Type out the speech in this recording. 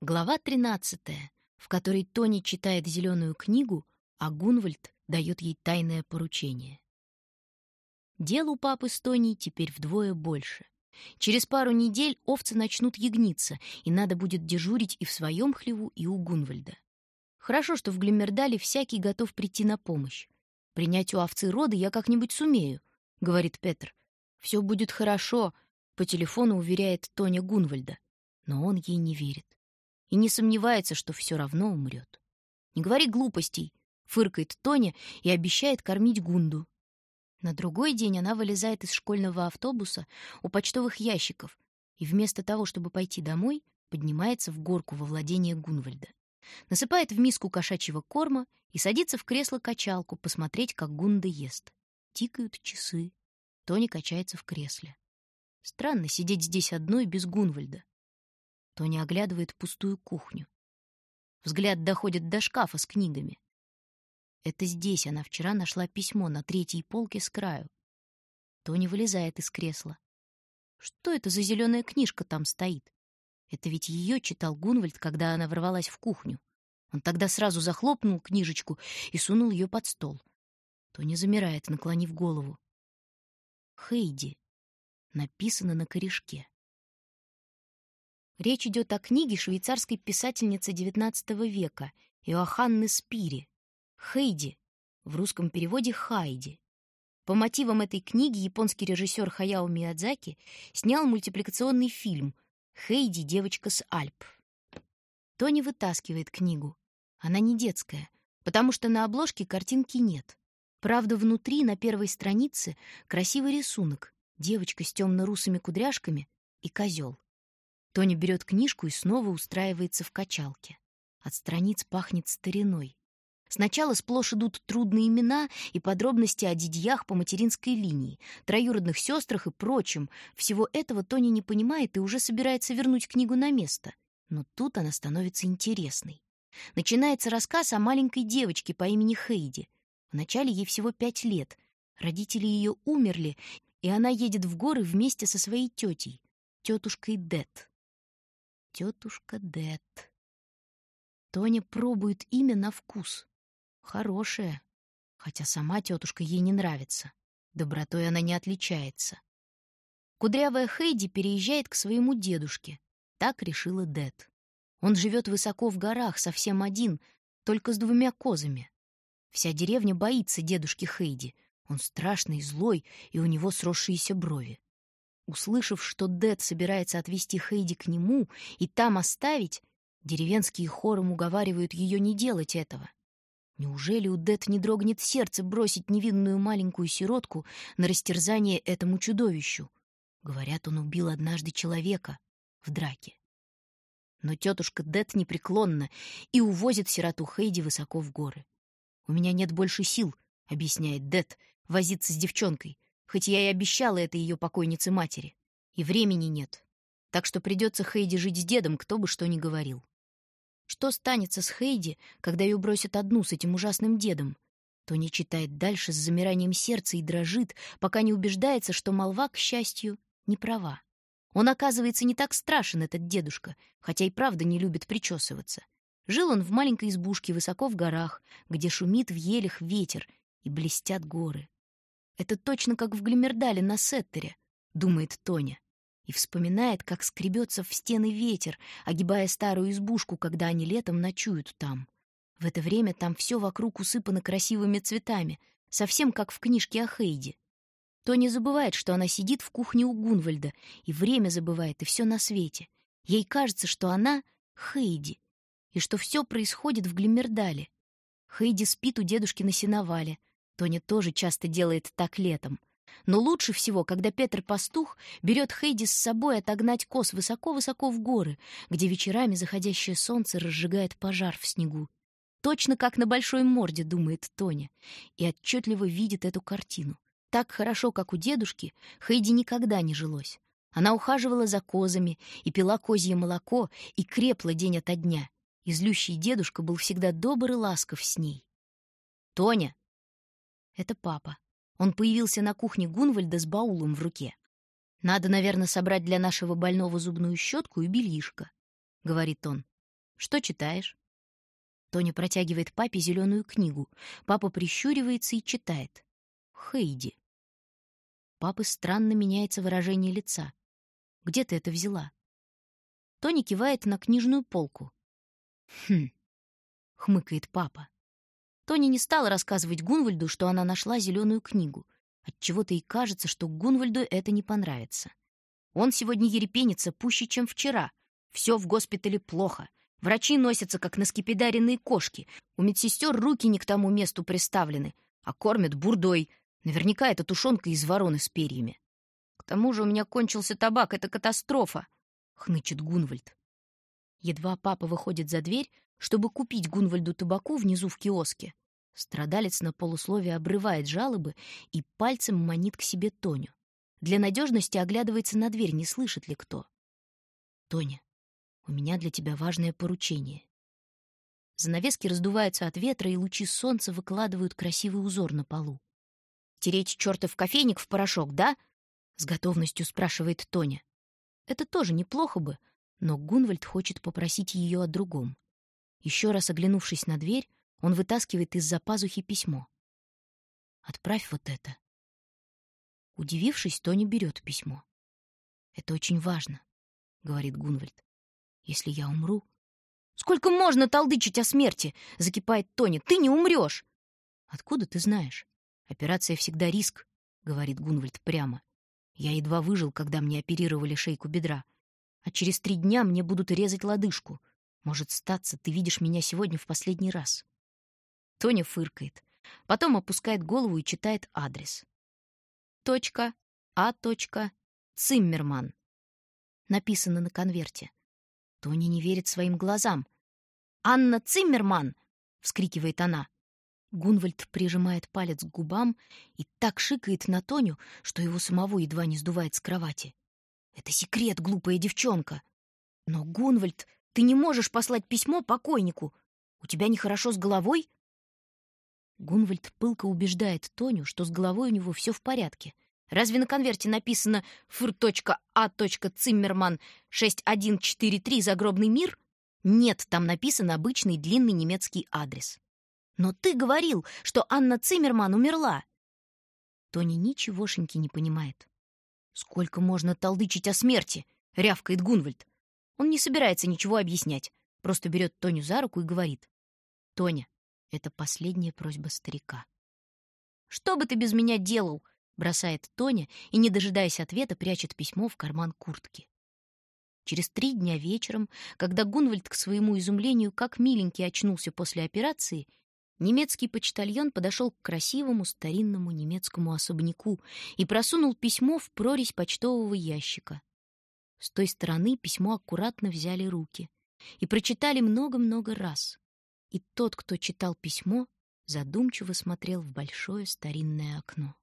Глава 13, в которой Тони читает зеленую книгу, а Гунвальд дает ей тайное поручение. Дел у папы с Тони теперь вдвое больше. Через пару недель овцы начнут ягниться, и надо будет дежурить и в своем хлеву, и у Гунвальда. Хорошо, что в Глиммердале всякий готов прийти на помощь. Принять у овцы роды я как-нибудь сумею, говорит Петр. Все будет хорошо, по телефону уверяет Тоня Гунвальда, но он ей не верит и не сомневается, что все равно умрет. Не говори глупостей, фыркает Тоня и обещает кормить Гунду. На другой день она вылезает из школьного автобуса у почтовых ящиков и вместо того, чтобы пойти домой, поднимается в горку во владение Гунвальда. Насыпает в миску кошачьего корма и садится в кресло-качалку посмотреть, как Гунда ест. Тикают часы. Тони качается в кресле. Странно сидеть здесь одной без Гунвальда. Тони оглядывает пустую кухню. Взгляд доходит до шкафа с книгами. Это здесь она вчера нашла письмо на третьей полке с краю. Тони вылезает из кресла. Что это за зеленая книжка там стоит? Это ведь ее читал Гунвальд, когда она ворвалась в кухню. Он тогда сразу захлопнул книжечку и сунул ее под стол. Тони замирает, наклонив голову. Хейди. Написано на корешке. Речь идет о книге швейцарской писательницы XIX века Иоханны Спири «Хейди», в русском переводе «Хайди». По мотивам этой книги японский режиссер Хаяо Миядзаки снял мультипликационный фильм «Хейди. Девочка с Альп». Тони вытаскивает книгу. Она не детская, потому что на обложке картинки нет. Правда, внутри, на первой странице, красивый рисунок. Девочка с темно-русыми кудряшками и козел. Тони берет книжку и снова устраивается в качалке. От страниц пахнет стариной. Сначала сплошь идут трудные имена и подробности о дядьях по материнской линии, троюродных сестрах и прочем. Всего этого Тони не понимает и уже собирается вернуть книгу на место. Но тут она становится интересной. Начинается рассказ о маленькой девочке по имени Хейди. Вначале ей всего пять лет. Родители ее умерли, и она едет в горы вместе со своей тетей, тетушкой Дет. Тетушка Дет. Тоня пробует имя на вкус. Хорошее, хотя сама тетушка ей не нравится. Добротой она не отличается. Кудрявая Хейди переезжает к своему дедушке. Так решила Дет. Он живет высоко в горах, совсем один, только с двумя козами. Вся деревня боится дедушки Хейди. Он страшный, злой, и у него сросшиеся брови. Услышав, что Дед собирается отвезти Хейди к нему и там оставить, деревенские хором уговаривают ее не делать этого. Неужели у Дед не дрогнет сердце бросить невинную маленькую сиротку на растерзание этому чудовищу? Говорят, он убил однажды человека в драке. Но тетушка Дед непреклонна и увозит сироту Хейди высоко в горы. «У меня нет больше сил», — объясняет Дед, — «возиться с девчонкой хоть я и обещала это ее покойнице матери. И времени нет. Так что придется Хейди жить с дедом, кто бы что ни говорил. Что станется с Хейди, когда ее бросят одну с этим ужасным дедом? Тони читает дальше с замиранием сердца и дрожит, пока не убеждается, что молва, к счастью, не права. Он, оказывается, не так страшен, этот дедушка, хотя и правда не любит причесываться. Жил он в маленькой избушке высоко в горах, где шумит в елях ветер и блестят горы. Это точно как в Глимердале на Сеттере, думает Тоня. И вспоминает, как скребется в стены ветер, огибая старую избушку, когда они летом ночуют там. В это время там все вокруг усыпано красивыми цветами, совсем как в книжке о Хейде. Тоня забывает, что она сидит в кухне у Гунвальда, и время забывает, и все на свете. Ей кажется, что она — Хейди, и что все происходит в Глимердале. Хейди спит у дедушки на сеновале, Тоня тоже часто делает так летом. Но лучше всего, когда Петр-пастух берет Хейди с собой отогнать коз высоко-высоко в горы, где вечерами заходящее солнце разжигает пожар в снегу. Точно как на большой морде, думает Тоня, и отчетливо видит эту картину. Так хорошо, как у дедушки, Хейди никогда не жилось. Она ухаживала за козами и пила козье молоко и крепла день ото дня. И злющий дедушка был всегда добр и ласков с ней. «Тоня!» Это папа. Он появился на кухне Гунвальда с баулом в руке. «Надо, наверное, собрать для нашего больного зубную щетку и бельишко», — говорит он. Что читаешь? Тоня протягивает папе зеленую книгу. Папа прищуривается и читает. Хейди. Папы странно меняется выражение лица. Где ты это взяла? Тони кивает на книжную полку. Хм, хмыкает папа. Тони не стала рассказывать Гунвальду, что она нашла зеленую книгу. Отчего-то и кажется, что Гунвальду это не понравится. Он сегодня ерепенится пуще, чем вчера. Все в госпитале плохо. Врачи носятся, как наскепидаренные кошки. У медсестер руки не к тому месту приставлены, а кормят бурдой. Наверняка это тушенка из вороны с перьями. К тому же у меня кончился табак, это катастрофа, хнычет Гунвальд. Едва папа выходит за дверь, чтобы купить Гунвальду табаку внизу в киоске, страдалец на полусловие обрывает жалобы и пальцем манит к себе Тоню. Для надежности оглядывается на дверь, не слышит ли кто. Тоня, у меня для тебя важное поручение. Занавески раздуваются от ветра, и лучи солнца выкладывают красивый узор на полу. «Тереть чертов кофейник в порошок, да?» — с готовностью спрашивает Тоня. Это тоже неплохо бы, но Гунвальд хочет попросить ее о другом. Еще раз оглянувшись на дверь, он вытаскивает из-за пазухи письмо. «Отправь вот это». Удивившись, Тоня берет письмо. «Это очень важно», — говорит Гунвальд. «Если я умру...» «Сколько можно толдычить о смерти?» — закипает Тоня. «Ты не умрешь!» «Откуда ты знаешь? Операция всегда риск», — говорит Гунвальд прямо. «Я едва выжил, когда мне оперировали шейку бедра. А через три дня мне будут резать лодыжку. Может, статься, ты видишь меня сегодня в последний раз». Тоня фыркает. Потом опускает голову и читает адрес. Точка А. Циммерман. Написано на конверте. Тони не верит своим глазам. «Анна Циммерман!» — вскрикивает она. Гунвальд прижимает палец к губам и так шикает на Тоню, что его самого едва не сдувает с кровати. «Это секрет, глупая девчонка!» «Но, Гунвальд, ты не можешь послать письмо покойнику! У тебя нехорошо с головой?» Гунвальд пылко убеждает Тоню, что с головой у него все в порядке — Разве на конверте написано fr.a.циммерман 6143 «Загробный мир»? Нет, там написан обычный длинный немецкий адрес. Но ты говорил, что Анна Циммерман умерла. Тони ничегошеньки не понимает. Сколько можно толдычить о смерти? рявкает Гунвальд. Он не собирается ничего объяснять, просто берет Тоню за руку и говорит: "Тоня, это последняя просьба старика. Что бы ты без меня делал? бросает Тоня и, не дожидаясь ответа, прячет письмо в карман куртки. Через три дня вечером, когда Гунвальд к своему изумлению как миленький очнулся после операции, немецкий почтальон подошел к красивому старинному немецкому особняку и просунул письмо в прорезь почтового ящика. С той стороны письмо аккуратно взяли руки и прочитали много-много раз. И тот, кто читал письмо, задумчиво смотрел в большое старинное окно.